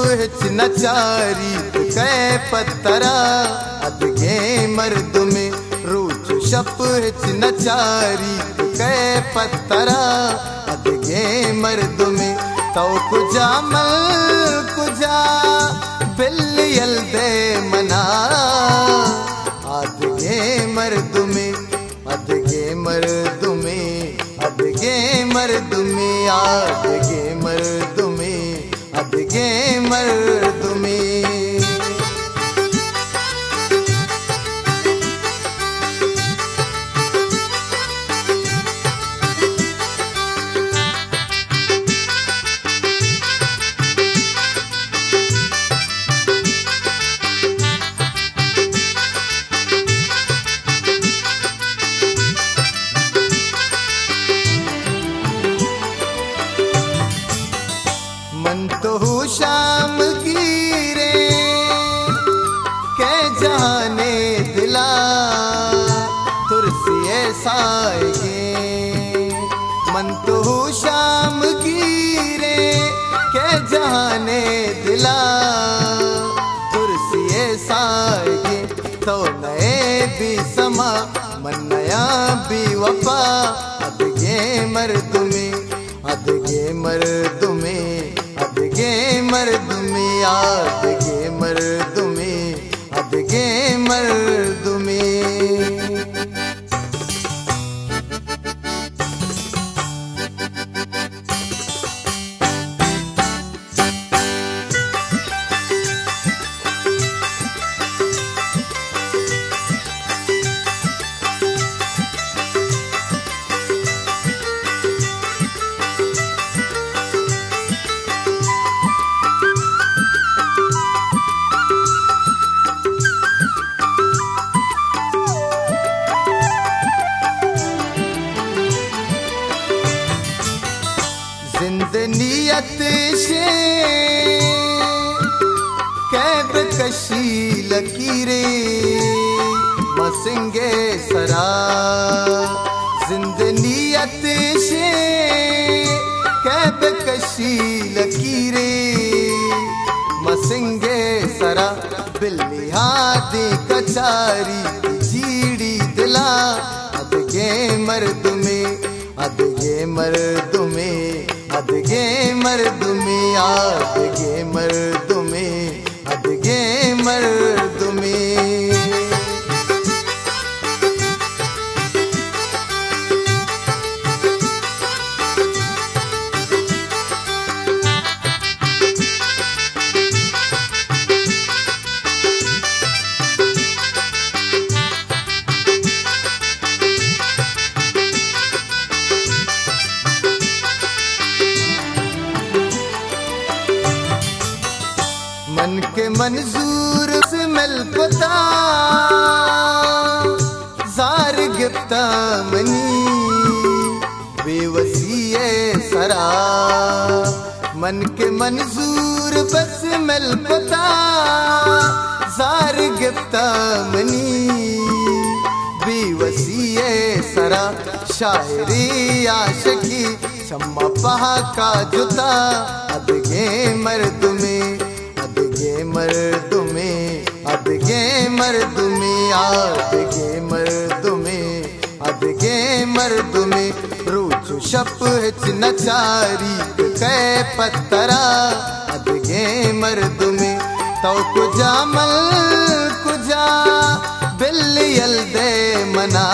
ಶಪ್ ಹೆಚ್ಚಿನ ಚಾರಿ ಕೈ ಪತ್ತರ ಅದ್ಗೆ ಮರ್ದುಮೆ ರೂಚು ಶಪ್ ಹೆಚ್ಚಿನ ಚಾರಿ ಕೈ ಪತ್ತರ ಅದ್ಗೆ ಮರ್ದುಮೆ ತೌ ಕುಜಾ ಮಲ್ ಕುಜಾ ಬೆಲ್ಲಿಯಲ್ದೆ ಮನಾ ಅದ್ಗೆ ಮರ್ದುಮೆ ಅದ್ಗೆ ಮರ್ದುಮೆ ಅದ್ಗೆ ಮರ್ದುಮೆ ಅದ್ಗೆ ಮರ್ದುಮೆ ये मर्द में तो हूँ शाम की रे। के जाने दिला तुरसिए साएगे मन तो शाम की रे के जाने दिला तुरसिए साएगे तो नए भी समा, मन नया भी वफा। अदगे मर्दुमे अदगे मर्दुमे लकीरे, मसिंगे सरा जिंदनीयत से कैब कशी लकीरे, मसिंगे सरा बिल्ली हाथी कचारी, जीड़ी दिला अदगे मर्द में अदगे मर्द में अदगे मर्द में अदगे मर्द में अदगे मर्द मंजूर से मिल पता जार गिफ्ता मनी, बेवसी सरा। मन के मंजूर बस मिल पता जार गिफ्ता मनी, बेवसी है सरा। शायरी आशकी, शम्मा पहा का जुता अदगे मर्द में। मर्द में अदगे मर्द में अदगे मर्द में अदगे मर्द में, रूचु शप नचारी कै पत्तरा अदगे मर्द में तो कुजा मल, कुजा बिल्लियल दे मना।